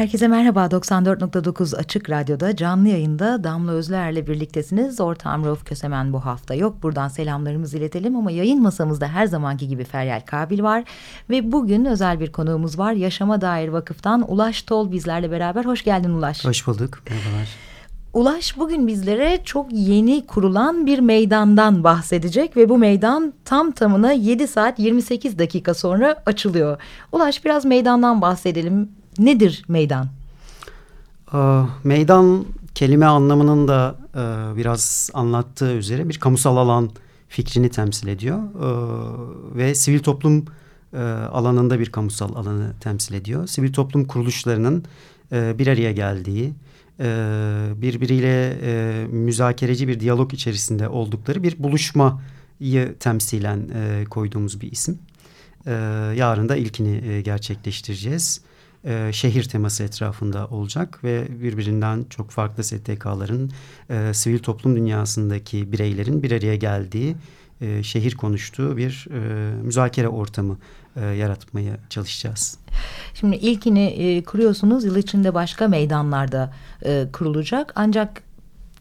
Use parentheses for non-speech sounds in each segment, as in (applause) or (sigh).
Herkese merhaba 94.9 Açık Radyo'da canlı yayında Damla Özler'le birliktesiniz. Ortağım Rauf Kösemen bu hafta yok. Buradan selamlarımızı iletelim ama yayın masamızda her zamanki gibi Feryal Kabil var. Ve bugün özel bir konuğumuz var. Yaşama Dair Vakıf'tan Ulaş Tol bizlerle beraber. Hoş geldin Ulaş. Hoş bulduk. Merhabalar. Ulaş bugün bizlere çok yeni kurulan bir meydandan bahsedecek ve bu meydan tam tamına 7 saat 28 dakika sonra açılıyor. Ulaş biraz meydandan bahsedelim. Nedir meydan? Meydan kelime anlamının da e, biraz anlattığı üzere bir kamusal alan fikrini temsil ediyor ve sivil toplum e, alanında bir kamusal alanı temsil ediyor. Sivil toplum kuruluşlarının e, bir araya geldiği, birbiriyle müzakereci bir diyalog içerisinde oldukları bir buluşmayı temsilen koyduğumuz bir isim. Yarın da ilkini gerçekleştireceğiz e, şehir teması etrafında olacak ve birbirinden çok farklı STK'ların e, sivil toplum dünyasındaki bireylerin bir araya geldiği e, şehir konuştuğu bir e, müzakere ortamı e, yaratmaya çalışacağız. Şimdi ilkini e, kuruyorsunuz yıl içinde başka meydanlarda e, kurulacak ancak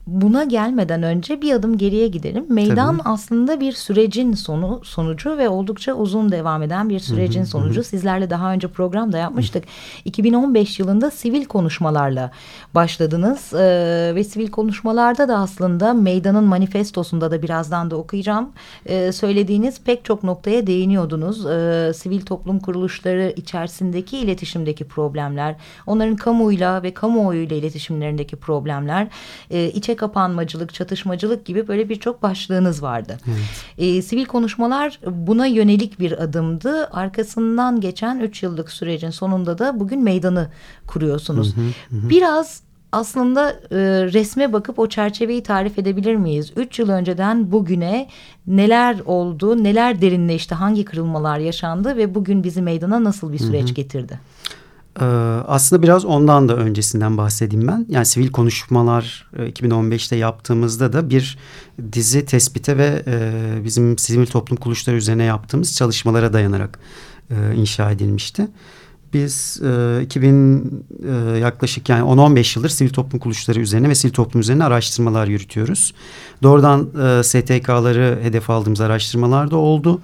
buna gelmeden önce bir adım geriye gidelim. Meydan Tabii. aslında bir sürecin sonu sonucu ve oldukça uzun devam eden bir sürecin hı hı, sonucu. Hı. Sizlerle daha önce programda yapmıştık. Hı. 2015 yılında sivil konuşmalarla başladınız ee, ve sivil konuşmalarda da aslında meydanın manifestosunda da birazdan da okuyacağım. Ee, söylediğiniz pek çok noktaya değiniyordunuz. Ee, sivil toplum kuruluşları içerisindeki iletişimdeki problemler, onların kamuyla ve kamuoyuyla iletişimlerindeki problemler, e, içe kapanmacılık, çatışmacılık gibi böyle birçok başlığınız vardı. Evet. E, sivil konuşmalar buna yönelik bir adımdı. Arkasından geçen üç yıllık sürecin sonunda da bugün meydanı kuruyorsunuz. Hı hı, hı. Biraz aslında e, resme bakıp o çerçeveyi tarif edebilir miyiz? Üç yıl önceden bugüne neler oldu, neler derinleşti, hangi kırılmalar yaşandı ve bugün bizi meydana nasıl bir süreç hı hı. getirdi? Ee, aslında biraz ondan da öncesinden bahsedeyim ben. Yani sivil konuşmalar 2015'te e, yaptığımızda da bir dizi tespite ve e, bizim sivil toplum kuruluşları üzerine yaptığımız çalışmalara dayanarak e, inşa edilmişti. Biz 2000 yaklaşık yani 10-15 yıldır sivil toplum kuruluşları üzerine ve sivil toplum üzerine araştırmalar yürütüyoruz. Doğrudan STK'ları hedef aldığımız araştırmalar da oldu.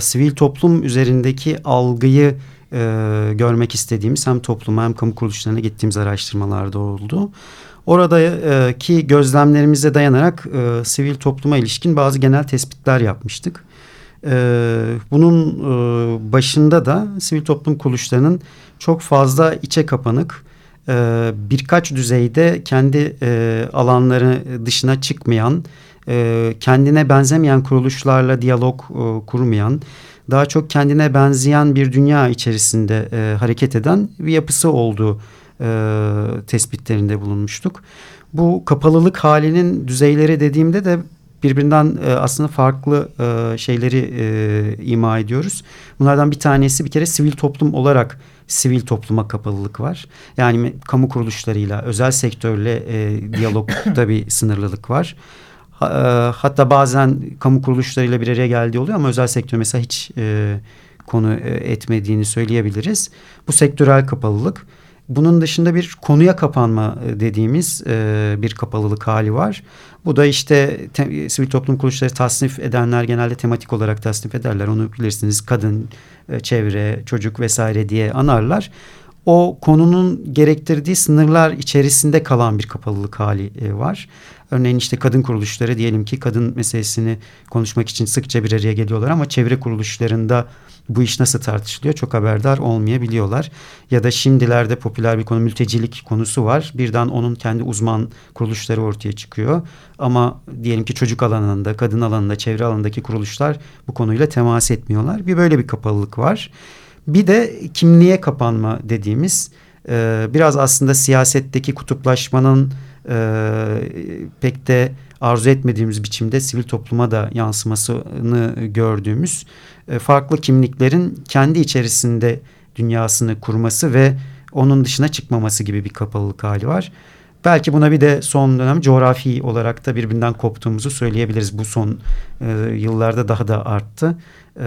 Sivil toplum üzerindeki algıyı e, görmek istediğimiz hem topluma hem kamu kuruluşlarına gittiğimiz araştırmalarda oldu. Oradaki e, gözlemlerimize dayanarak e, sivil topluma ilişkin bazı genel tespitler yapmıştık. E, bunun e, başında da sivil toplum kuruluşlarının çok fazla içe kapanık, e, birkaç düzeyde kendi e, alanları dışına çıkmayan, e, kendine benzemeyen kuruluşlarla diyalog e, kurmayan, daha çok kendine benzeyen bir dünya içerisinde e, hareket eden bir yapısı olduğu e, tespitlerinde bulunmuştuk. Bu kapalılık halinin düzeyleri dediğimde de birbirinden e, aslında farklı e, şeyleri e, ima ediyoruz. Bunlardan bir tanesi bir kere sivil toplum olarak sivil topluma kapalılık var. Yani kamu kuruluşlarıyla, özel sektörle e, diyalogda bir sınırlılık var. E, hatta bazen kamu kuruluşlarıyla bir araya geldiği oluyor ama özel sektör mesela hiç e, konu e, etmediğini söyleyebiliriz. Bu sektörel kapalılık. Bunun dışında bir konuya kapanma dediğimiz bir kapalılık hali var. Bu da işte te, sivil toplum kuruluşları tasnif edenler genelde tematik olarak tasnif ederler. Onu bilirsiniz kadın, çevre, çocuk vesaire diye anarlar. O konunun gerektirdiği sınırlar içerisinde kalan bir kapalılık hali e, var. Örneğin işte kadın kuruluşları diyelim ki kadın meselesini konuşmak için sıkça bir araya geliyorlar ama çevre kuruluşlarında bu iş nasıl tartışılıyor çok haberdar olmayabiliyorlar. Ya da şimdilerde popüler bir konu mültecilik konusu var. Birden onun kendi uzman kuruluşları ortaya çıkıyor. Ama diyelim ki çocuk alanında, kadın alanında, çevre alanındaki kuruluşlar bu konuyla temas etmiyorlar. Bir böyle bir kapalılık var. Bir de kimliğe kapanma dediğimiz e, biraz aslında siyasetteki kutuplaşmanın e, pek de arzu etmediğimiz biçimde sivil topluma da yansımasını gördüğümüz e, farklı kimliklerin kendi içerisinde dünyasını kurması ve onun dışına çıkmaması gibi bir kapalılık hali var. Belki buna bir de son dönem coğrafi olarak da birbirinden koptuğumuzu söyleyebiliriz. Bu son e, yıllarda daha da arttı. E,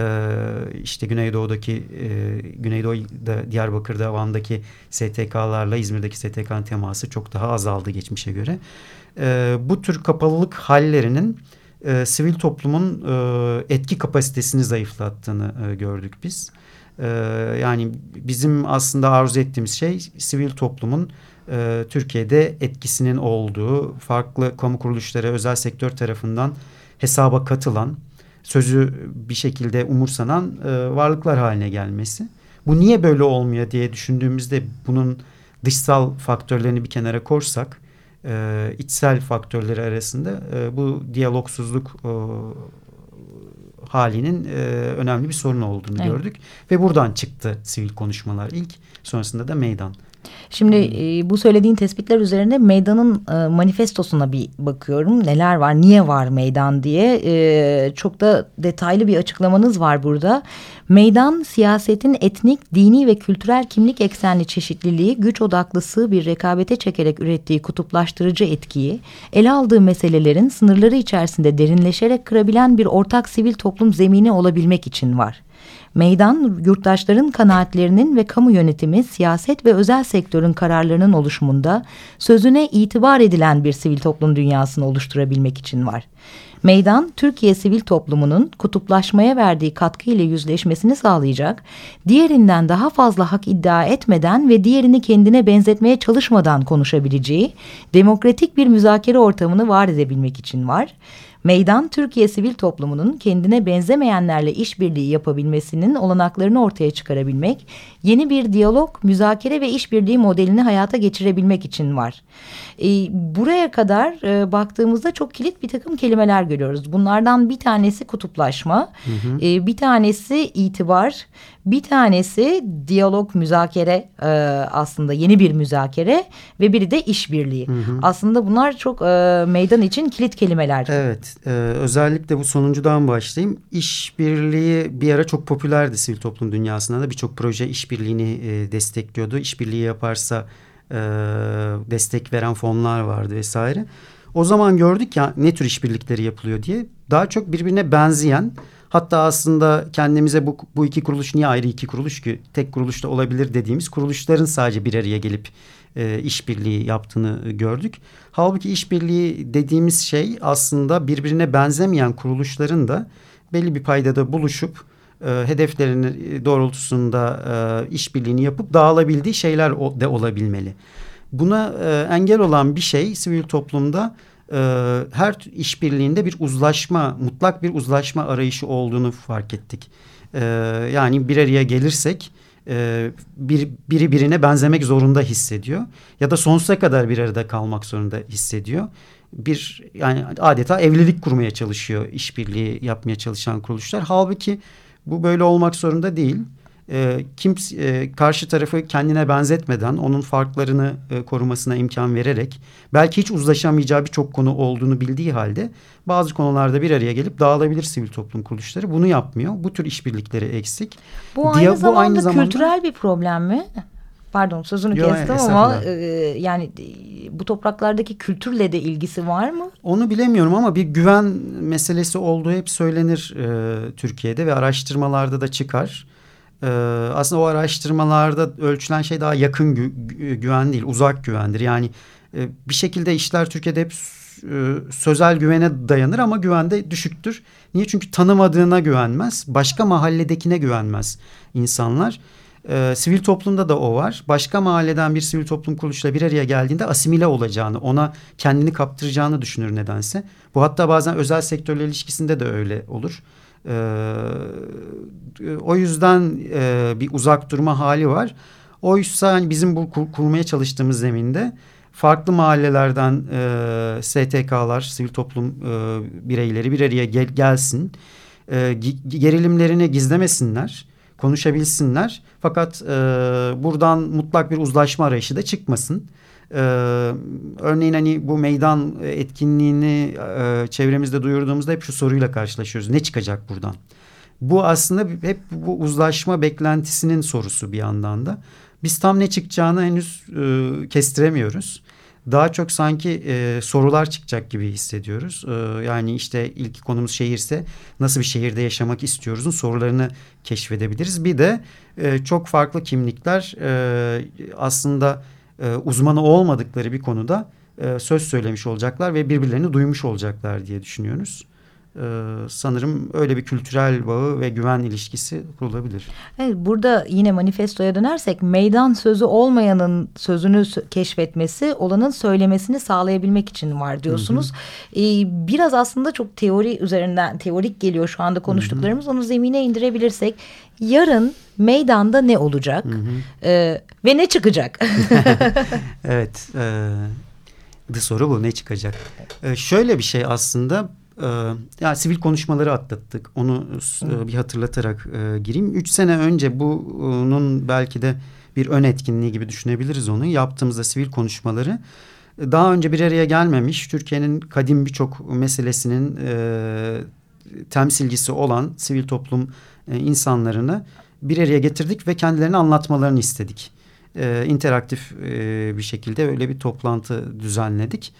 işte Güneydoğu'daki, e, Güneydoğu'da, Diyarbakır'da, Van'daki STK'larla İzmir'deki STK'nın teması çok daha azaldı geçmişe göre. E, bu tür kapalılık hallerinin e, sivil toplumun e, etki kapasitesini zayıflattığını e, gördük biz. E, yani bizim aslında arzu ettiğimiz şey sivil toplumun e, Türkiye'de etkisinin olduğu farklı kamu kuruluşları özel sektör tarafından hesaba katılan sözü bir şekilde umursanan e, varlıklar haline gelmesi. Bu niye böyle olmuyor diye düşündüğümüzde bunun dışsal faktörlerini bir kenara korsak e, içsel faktörleri arasında e, bu diyalogsuzluk e, halinin e, önemli bir sorun olduğunu evet. gördük. Ve buradan çıktı sivil konuşmalar ilk sonrasında da meydan. Şimdi e, bu söylediğin tespitler üzerine meydanın e, manifestosuna bir bakıyorum. Neler var, niye var meydan diye. E, çok da detaylı bir açıklamanız var burada. Meydan siyasetin etnik, dini ve kültürel kimlik eksenli çeşitliliği, güç odaklısı bir rekabete çekerek ürettiği kutuplaştırıcı etkiyi, ele aldığı meselelerin sınırları içerisinde derinleşerek kırabilen bir ortak sivil toplum zemini olabilmek için var. Meydan, yurttaşların kanaatlerinin ve kamu yönetimi, siyaset ve özel sektörün kararlarının oluşumunda sözüne itibar edilen bir sivil toplum dünyasını oluşturabilmek için var. Meydan, Türkiye sivil toplumunun kutuplaşmaya verdiği katkı ile yüzleşmesini sağlayacak, diğerinden daha fazla hak iddia etmeden ve diğerini kendine benzetmeye çalışmadan konuşabileceği, demokratik bir müzakere ortamını var edebilmek için var. Meydan Türkiye sivil toplumunun kendine benzemeyenlerle işbirliği yapabilmesinin olanaklarını ortaya çıkarabilmek, yeni bir diyalog, müzakere ve işbirliği modelini hayata geçirebilmek için var. E, buraya kadar e, baktığımızda çok kilit bir takım kelimeler görüyoruz. Bunlardan bir tanesi kutuplaşma, hı hı. E, bir tanesi itibar, bir tanesi diyalog, müzakere e, aslında yeni bir müzakere ve biri de işbirliği. Aslında bunlar çok e, meydan için kilit kelimeler. Evet, e, özellikle bu sonuncudan başlayayım. İşbirliği bir ara çok popülerdi sivil toplum dünyasında da birçok proje işbirliğini e, destekliyordu. İşbirliği yaparsa e, destek veren fonlar vardı vesaire. O zaman gördük ya ne tür işbirlikleri yapılıyor diye. Daha çok birbirine benzeyen hatta aslında kendimize bu, bu iki kuruluş niye ayrı iki kuruluş ki tek kuruluşta olabilir dediğimiz kuruluşların sadece bir araya gelip e, işbirliği yaptığını gördük. Halbuki işbirliği dediğimiz şey aslında birbirine benzemeyen kuruluşların da belli bir paydada buluşup e, hedeflerinin doğrultusunda e, işbirliğini yapıp dağılabildiği şeyler de olabilmeli. Buna e, engel olan bir şey sivil toplumda e, her işbirliğinde bir uzlaşma, mutlak bir uzlaşma arayışı olduğunu fark ettik. E, yani bir araya gelirsek e, bir, biri birine benzemek zorunda hissediyor ya da sonsuza kadar bir arada kalmak zorunda hissediyor. Bir yani adeta evlilik kurmaya çalışıyor işbirliği yapmaya çalışan kuruluşlar. Halbuki bu böyle olmak zorunda değil. E, kim e, karşı tarafı kendine benzetmeden onun farklarını e, korumasına imkan vererek belki hiç uzlaşamayacağı birçok konu olduğunu bildiği halde bazı konularda bir araya gelip dağılabilir sivil toplum kuruluşları bunu yapmıyor. Bu tür işbirlikleri eksik. Bu aynı, Diya, zamanda, bu aynı zamanda kültürel bir problem mi? Pardon sözünü Yo, kestim ama e, yani bu topraklardaki kültürle de ilgisi var mı? Onu bilemiyorum ama bir güven meselesi olduğu hep söylenir e, Türkiye'de ve araştırmalarda da çıkar. E, aslında o araştırmalarda ölçülen şey daha yakın gü güven değil uzak güvendir. Yani e, bir şekilde işler Türkiye'de hep e, sözel güvene dayanır ama güvende düşüktür. Niye? Çünkü tanımadığına güvenmez. Başka mahalledekine güvenmez insanlar. E, sivil toplumda da o var. Başka mahalleden bir sivil toplum kuruluşuyla bir araya geldiğinde asimile olacağını, ona kendini kaptıracağını düşünür nedense. Bu hatta bazen özel sektörle ilişkisinde de öyle olur. E, o yüzden e, bir uzak durma hali var. Oysa hani bizim bu kur, kurmaya çalıştığımız zeminde farklı mahallelerden e, STK'lar, sivil toplum e, bireyleri bir araya gel, gelsin. E, gerilimlerini gizlemesinler, konuşabilsinler. Fakat e, buradan mutlak bir uzlaşma arayışı da çıkmasın. Ee, örneğin hani bu meydan etkinliğini e, çevremizde duyurduğumuzda hep şu soruyla karşılaşıyoruz. Ne çıkacak buradan? Bu aslında hep bu uzlaşma beklentisinin sorusu bir yandan da. Biz tam ne çıkacağını henüz e, kestiremiyoruz. Daha çok sanki e, sorular çıkacak gibi hissediyoruz. E, yani işte ilk konumuz şehirse nasıl bir şehirde yaşamak istiyoruzun sorularını keşfedebiliriz. Bir de e, çok farklı kimlikler e, aslında e, uzmanı olmadıkları bir konuda e, söz söylemiş olacaklar ve birbirlerini duymuş olacaklar diye düşünüyoruz. Ee, sanırım öyle bir kültürel bağı ve güven ilişkisi kurulabilir. Evet, burada yine manifestoya dönersek meydan sözü olmayanın sözünü keşfetmesi olanın söylemesini sağlayabilmek için var diyorsunuz. Hı hı. Ee, biraz aslında çok teori üzerinden teorik geliyor şu anda konuştuklarımız. Hı hı. Onu zemine indirebilirsek yarın meydanda ne olacak hı hı. Ee, ve ne çıkacak? (laughs) (laughs) evet. E, soru bu ne çıkacak? E, şöyle bir şey aslında ee, yani sivil konuşmaları atlattık. Onu e, bir hatırlatarak e, gireyim. Üç sene önce bunun belki de bir ön etkinliği gibi düşünebiliriz onu. Yaptığımızda sivil konuşmaları daha önce bir araya gelmemiş Türkiye'nin kadim birçok meselesinin e, temsilcisi olan sivil toplum e, insanlarını bir araya getirdik ve kendilerini anlatmalarını istedik. E, interaktif e, bir şekilde öyle bir toplantı düzenledik.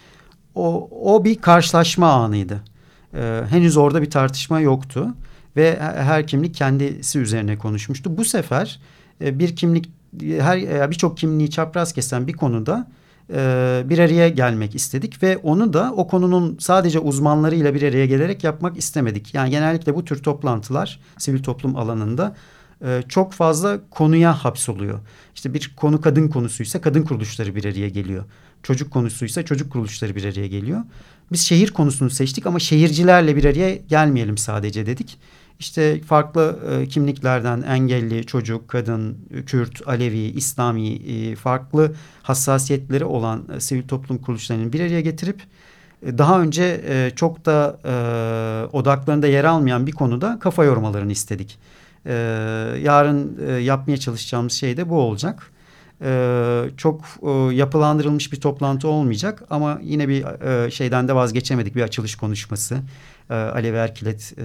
O, o bir karşılaşma anıydı. E, henüz orada bir tartışma yoktu ve her kimlik kendisi üzerine konuşmuştu. Bu sefer e, bir kimlik her e, birçok kimliği çapraz kesen bir konuda e, bir araya gelmek istedik ve onu da o konunun sadece uzmanlarıyla bir araya gelerek yapmak istemedik. Yani genellikle bu tür toplantılar sivil toplum alanında e, çok fazla konuya hapsoluyor. İşte bir konu kadın konusuysa kadın kuruluşları bir araya geliyor. Çocuk konusuysa çocuk kuruluşları bir araya geliyor. Biz şehir konusunu seçtik ama şehircilerle bir araya gelmeyelim sadece dedik. İşte farklı e, kimliklerden engelli, çocuk, kadın, Kürt, Alevi, İslami e, farklı hassasiyetleri olan e, sivil toplum kuruluşlarını bir araya getirip e, daha önce e, çok da e, odaklarında yer almayan bir konuda kafa yormalarını istedik. E, yarın e, yapmaya çalışacağımız şey de bu olacak e, çok e, yapılandırılmış bir toplantı olmayacak ama yine bir e, şeyden de vazgeçemedik bir açılış konuşması. E, Alev Erkilet e,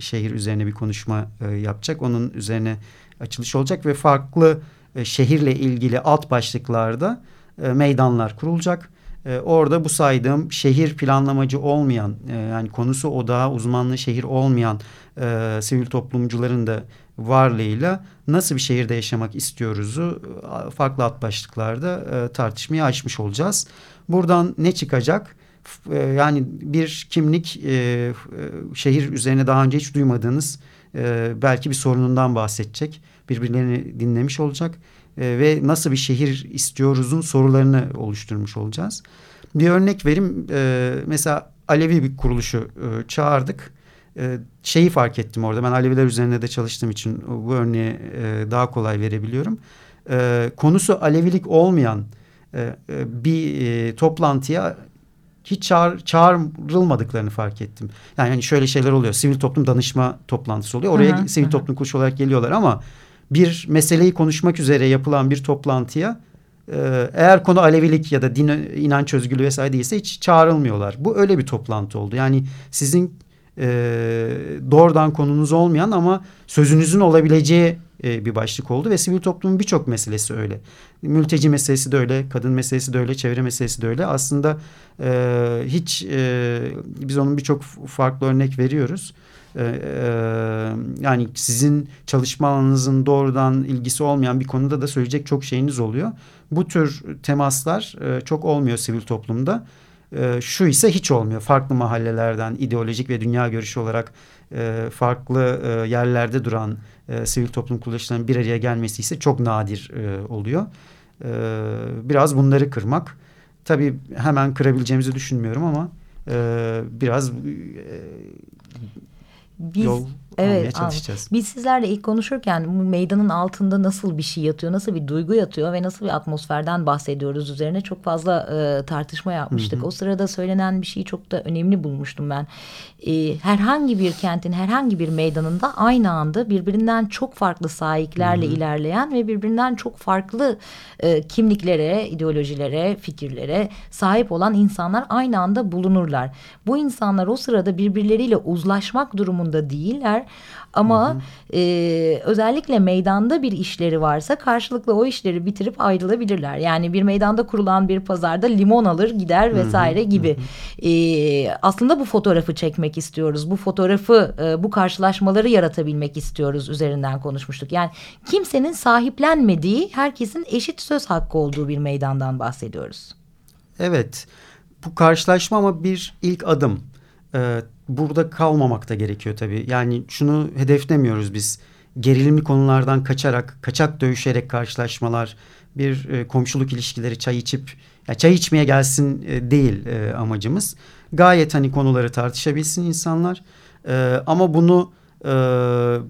şehir üzerine bir konuşma e, yapacak. Onun üzerine açılış olacak ve farklı e, şehirle ilgili alt başlıklarda e, meydanlar kurulacak. E, orada bu saydığım şehir planlamacı olmayan e, yani konusu odağı uzmanlığı şehir olmayan e, sivil toplumcuların da varlığıyla nasıl bir şehirde yaşamak istiyoruzu e, farklı alt başlıklarda e, tartışmaya açmış olacağız. Buradan ne çıkacak? E, yani bir kimlik şehir üzerine daha önce hiç duymadığınız belki bir sorunundan bahsedecek. Birbirlerini dinlemiş olacak ve nasıl bir şehir istiyoruzun sorularını oluşturmuş olacağız. Bir örnek vereyim. E, mesela Alevi bir kuruluşu çağırdık e, şeyi fark ettim orada. Ben Aleviler üzerine de çalıştığım için bu örneği e, daha kolay verebiliyorum. E, konusu Alevilik olmayan e, e, bir e, toplantıya hiç çağır, çağrılmadıklarını fark ettim. Yani hani şöyle şeyler oluyor. Sivil toplum danışma toplantısı oluyor. Oraya hı hı, sivil hı. toplum kuruluşu olarak geliyorlar ama bir meseleyi konuşmak üzere yapılan bir toplantıya e, eğer konu Alevilik ya da din inanç özgürlüğü vesaire değilse hiç çağrılmıyorlar. Bu öyle bir toplantı oldu. Yani sizin e, doğrudan konunuz olmayan ama sözünüzün olabileceği e, bir başlık oldu ve sivil toplumun birçok meselesi öyle. Mülteci meselesi de öyle, kadın meselesi de öyle, çevre meselesi de öyle. Aslında e, hiç e, biz onun birçok farklı örnek veriyoruz. E, e, yani sizin çalışma alanınızın doğrudan ilgisi olmayan bir konuda da söyleyecek çok şeyiniz oluyor. Bu tür temaslar e, çok olmuyor sivil toplumda. E, şu ise hiç olmuyor. Farklı mahallelerden ideolojik ve dünya görüşü olarak e, farklı e, yerlerde duran e, sivil toplum kuruluşlarının bir araya gelmesi ise çok nadir e, oluyor. E, biraz bunları kırmak. Tabii hemen kırabileceğimizi düşünmüyorum ama e, biraz e, Biz, yol evet, almaya çalışacağız. Biz sizlerle ilk konuşurken bu meydanın altında nasıl bir şey yatıyor, nasıl bir duygu yatıyor ve nasıl bir atmosferden bahsediyoruz üzerine çok fazla e, tartışma yapmıştık. Hı hı. O sırada söylenen bir şeyi çok da önemli bulmuştum ben. E, herhangi bir kentin herhangi bir meydanında aynı anda birbirinden çok farklı sahiplerle hı hı. ilerleyen ve birbirinden çok farklı e, kimliklere, ideolojilere, fikirlere sahip olan insanlar aynı anda bulunurlar. Bu insanlar o sırada birbirleriyle uzlaşmak durumunda değiller ama hı hı. E, özellikle meydanda bir işleri varsa karşılıklı o işleri bitirip ayrılabilirler. Yani bir meydanda kurulan bir pazarda limon alır gider vesaire hı hı. gibi. Hı hı. E, aslında bu fotoğrafı çekmek istiyoruz. Bu fotoğrafı e, bu karşılaşmaları yaratabilmek istiyoruz üzerinden konuşmuştuk. Yani kimsenin sahiplenmediği herkesin eşit söz hakkı olduğu bir meydandan bahsediyoruz. Evet bu karşılaşma ama bir ilk adım. Ee, burada kalmamak da gerekiyor tabii. Yani şunu hedeflemiyoruz biz. Gerilimli konulardan kaçarak, kaçak dövüşerek karşılaşmalar, bir e, komşuluk ilişkileri çay içip, ya çay içmeye gelsin e, değil e, amacımız. Gayet hani konuları tartışabilsin insanlar. E, ama bunu e,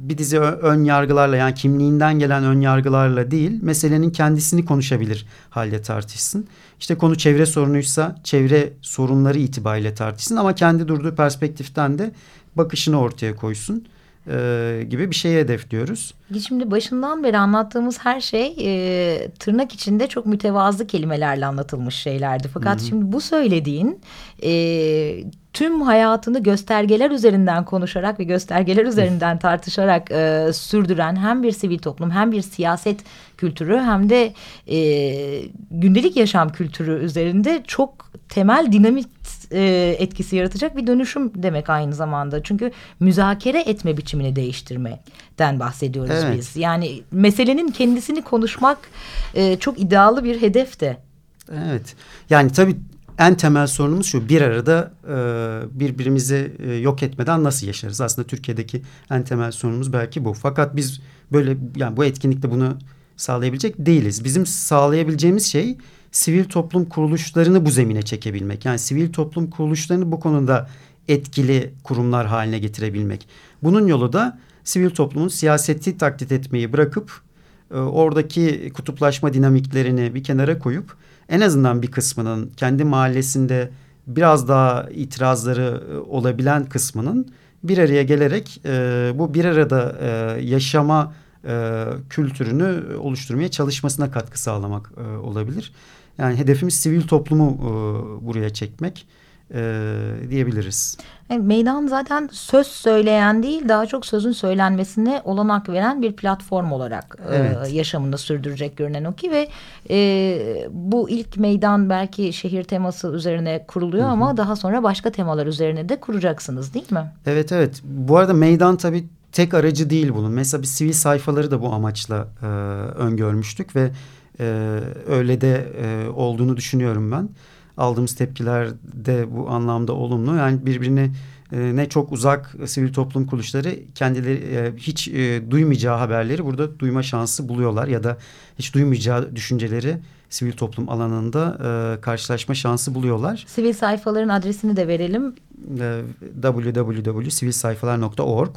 bir dizi ön yargılarla yani kimliğinden gelen ön yargılarla değil, meselenin kendisini konuşabilir halde tartışsın. İşte konu çevre sorunuysa çevre sorunları itibariyle tartışsın ama kendi durduğu perspektiften de bakışını ortaya koysun e, gibi bir şeyi hedefliyoruz. Şimdi başından beri anlattığımız her şey e, tırnak içinde çok mütevazı kelimelerle anlatılmış şeylerdi. Fakat Hı -hı. şimdi bu söylediğin e, tüm hayatını göstergeler üzerinden konuşarak ve göstergeler üzerinden tartışarak e, sürdüren hem bir sivil toplum hem bir siyaset kültürü hem de e, gündelik yaşam kültürü üzerinde çok temel dinamit e, etkisi yaratacak bir dönüşüm demek aynı zamanda. Çünkü müzakere etme biçimini değiştirmekten bahsediyoruz evet. biz. Yani meselenin kendisini konuşmak e, çok iddialı bir hedef de. Evet. Yani tabii en temel sorunumuz şu bir arada e, birbirimizi e, yok etmeden nasıl yaşarız? Aslında Türkiye'deki en temel sorunumuz belki bu. Fakat biz böyle yani bu etkinlikte bunu sağlayabilecek değiliz. Bizim sağlayabileceğimiz şey sivil toplum kuruluşlarını bu zemine çekebilmek. Yani sivil toplum kuruluşlarını bu konuda etkili kurumlar haline getirebilmek. Bunun yolu da sivil toplumun siyaseti taklit etmeyi bırakıp e, oradaki kutuplaşma dinamiklerini bir kenara koyup en azından bir kısmının kendi mahallesinde biraz daha itirazları e, olabilen kısmının bir araya gelerek e, bu bir arada e, yaşama e, kültürünü oluşturmaya çalışmasına katkı sağlamak e, olabilir. Yani hedefimiz sivil toplumu e, buraya çekmek e, diyebiliriz. Yani meydan zaten söz söyleyen değil daha çok sözün söylenmesine olanak veren bir platform olarak e, evet. e, yaşamında sürdürecek görünen o ki ve e, bu ilk meydan belki şehir teması üzerine kuruluyor Hı -hı. ama daha sonra başka temalar üzerine de kuracaksınız değil mi? Evet evet bu arada meydan tabii tek aracı değil bunun. Mesela bir sivil sayfaları da bu amaçla e, öngörmüştük ve e, öyle de e, olduğunu düşünüyorum ben. Aldığımız tepkiler de bu anlamda olumlu. Yani birbirini e, ne çok uzak sivil toplum kuruluşları kendileri e, hiç e, duymayacağı haberleri burada duyma şansı buluyorlar ya da hiç duymayacağı düşünceleri sivil toplum alanında karşılaşma şansı buluyorlar. Sivil sayfaların adresini de verelim. Www.sivilsayfalar.org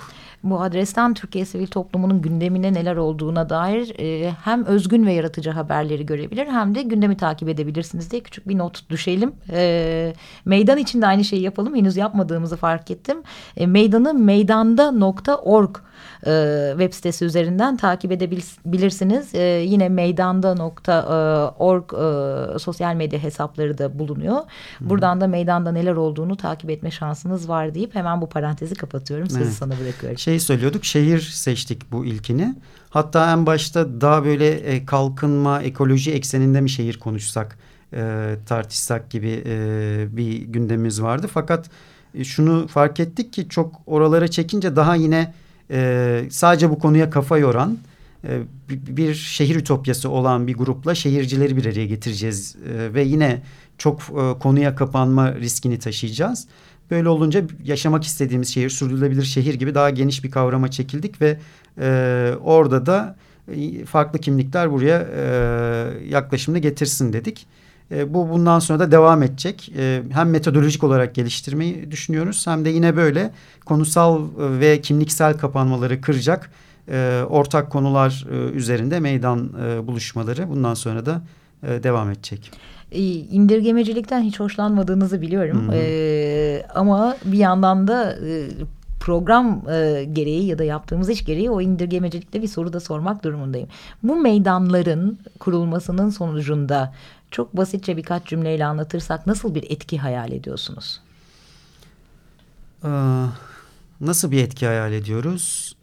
Bu adresten Türkiye sivil toplumunun gündemine neler olduğuna dair e, hem özgün ve yaratıcı haberleri görebilir hem de gündemi takip edebilirsiniz diye küçük bir not düşelim. E, meydan için de aynı şeyi yapalım. Henüz yapmadığımızı fark ettim. E, meydanı meydanda.org e, web sitesi üzerinden takip edebilirsiniz. E, yine meydanda.org e, sosyal medya hesapları da bulunuyor. Buradan da meydanda neler olduğunu takip etme şansınız var deyip hemen bu parantezi kapatıyorum. Sözü evet. sana bırakıyorum. Şey söylüyorduk şehir seçtik bu ilkini. Hatta en başta daha böyle e, kalkınma ekoloji ekseninde mi şehir konuşsak e, tartışsak gibi e, bir gündemimiz vardı. Fakat e, şunu fark ettik ki çok oralara çekince daha yine e, sadece bu konuya kafa yoran e, bir şehir ütopyası olan bir grupla şehircileri bir araya getireceğiz e, ve yine çok e, konuya kapanma riskini taşıyacağız. Böyle olunca yaşamak istediğimiz şehir, sürdürülebilir şehir gibi daha geniş bir kavrama çekildik ve e, orada da farklı kimlikler buraya e, yaklaşımını getirsin dedik. E, bu bundan sonra da devam edecek. E, hem metodolojik olarak geliştirmeyi düşünüyoruz hem de yine böyle konusal ve kimliksel kapanmaları kıracak e, ortak konular e, üzerinde meydan e, buluşmaları bundan sonra da e, devam edecek. E, indirgemecilikten hiç hoşlanmadığınızı biliyorum. E, ama bir yandan da e, program e, gereği ya da yaptığımız iş gereği o indirgemecilikte bir soru da sormak durumundayım. Bu meydanların kurulmasının sonucunda çok basitçe birkaç cümleyle anlatırsak nasıl bir etki hayal ediyorsunuz? Ee, nasıl bir etki hayal ediyoruz?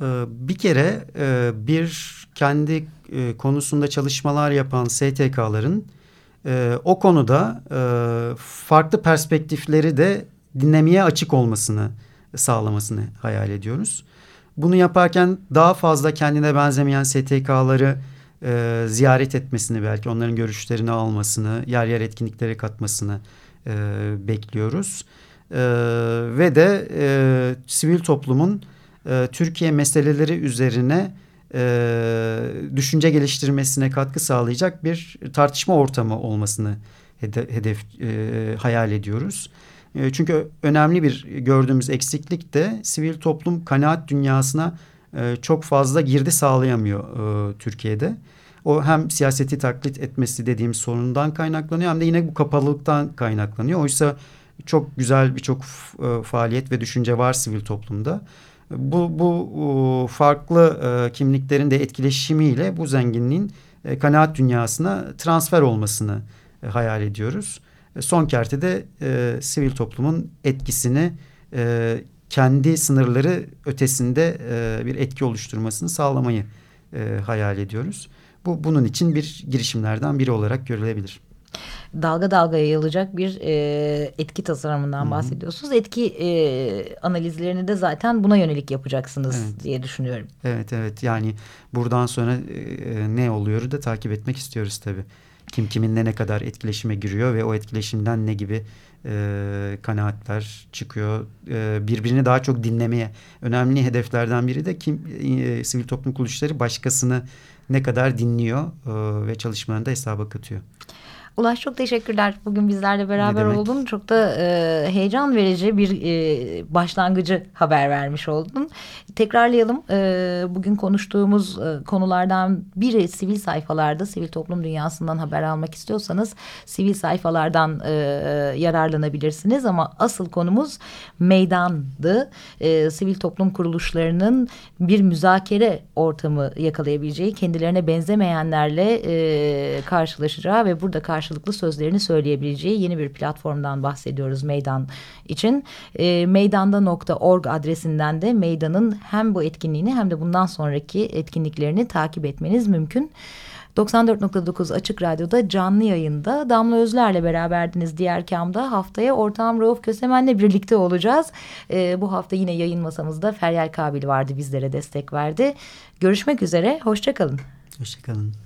Ee, bir kere e, bir kendi e, konusunda çalışmalar yapan STK'ların e, o konuda e, farklı perspektifleri de dinlemeye açık olmasını sağlamasını hayal ediyoruz. Bunu yaparken daha fazla kendine benzemeyen STK'ları e, ziyaret etmesini belki onların görüşlerini almasını, yer yer etkinliklere katmasını e, bekliyoruz. E, ve de e, sivil toplumun e, Türkiye meseleleri üzerine e, düşünce geliştirmesine katkı sağlayacak bir tartışma ortamı olmasını hedef, hedef e, hayal ediyoruz. E, çünkü önemli bir gördüğümüz eksiklik de sivil toplum kanaat dünyasına e, çok fazla girdi sağlayamıyor e, Türkiye'de. O hem siyaseti taklit etmesi dediğim sorundan kaynaklanıyor hem de yine bu kapalılıktan kaynaklanıyor. Oysa çok güzel birçok faaliyet ve düşünce var sivil toplumda. Bu, bu farklı kimliklerin de etkileşimiyle bu zenginliğin kanaat dünyasına transfer olmasını hayal ediyoruz. Son kertede e, sivil toplumun etkisini e, kendi sınırları ötesinde e, bir etki oluşturmasını sağlamayı e, hayal ediyoruz. Bu bunun için bir girişimlerden biri olarak görülebilir dalga dalga yayılacak bir e, etki tasarımından Hı -hı. bahsediyorsunuz. Etki e, analizlerini de zaten buna yönelik yapacaksınız evet. diye düşünüyorum. Evet evet yani buradan sonra e, ne oluyor da takip etmek istiyoruz tabii kim kiminle ne kadar etkileşime giriyor ve o etkileşimden ne gibi e, kanaatler çıkıyor. E, birbirini daha çok dinlemeye önemli hedeflerden biri de kim e, sivil toplum kuruluşları başkasını ne kadar dinliyor e, ve çalışmalarında hesaba katıyor. Ulaş çok teşekkürler. Bugün bizlerle beraber oldun. Çok da e, heyecan verici bir e, başlangıcı haber vermiş oldun. Tekrarlayalım. E, bugün konuştuğumuz e, konulardan biri sivil sayfalarda, sivil toplum dünyasından haber almak istiyorsanız sivil sayfalardan e, yararlanabilirsiniz. Ama asıl konumuz meydandı. E, sivil toplum kuruluşlarının bir müzakere ortamı yakalayabileceği, kendilerine benzemeyenlerle e, karşılaşacağı ve burada karşı karşılıklı sözlerini söyleyebileceği yeni bir platformdan bahsediyoruz meydan için. E, meydanda.org adresinden de meydanın hem bu etkinliğini hem de bundan sonraki etkinliklerini takip etmeniz mümkün. 94.9 Açık Radyo'da canlı yayında Damla Özler'le beraberdiniz diğer kamda. Haftaya ortağım Rauf Kösemen'le birlikte olacağız. Ee, bu hafta yine yayın masamızda Feryal Kabil vardı bizlere destek verdi. Görüşmek üzere, hoşçakalın. Hoşçakalın.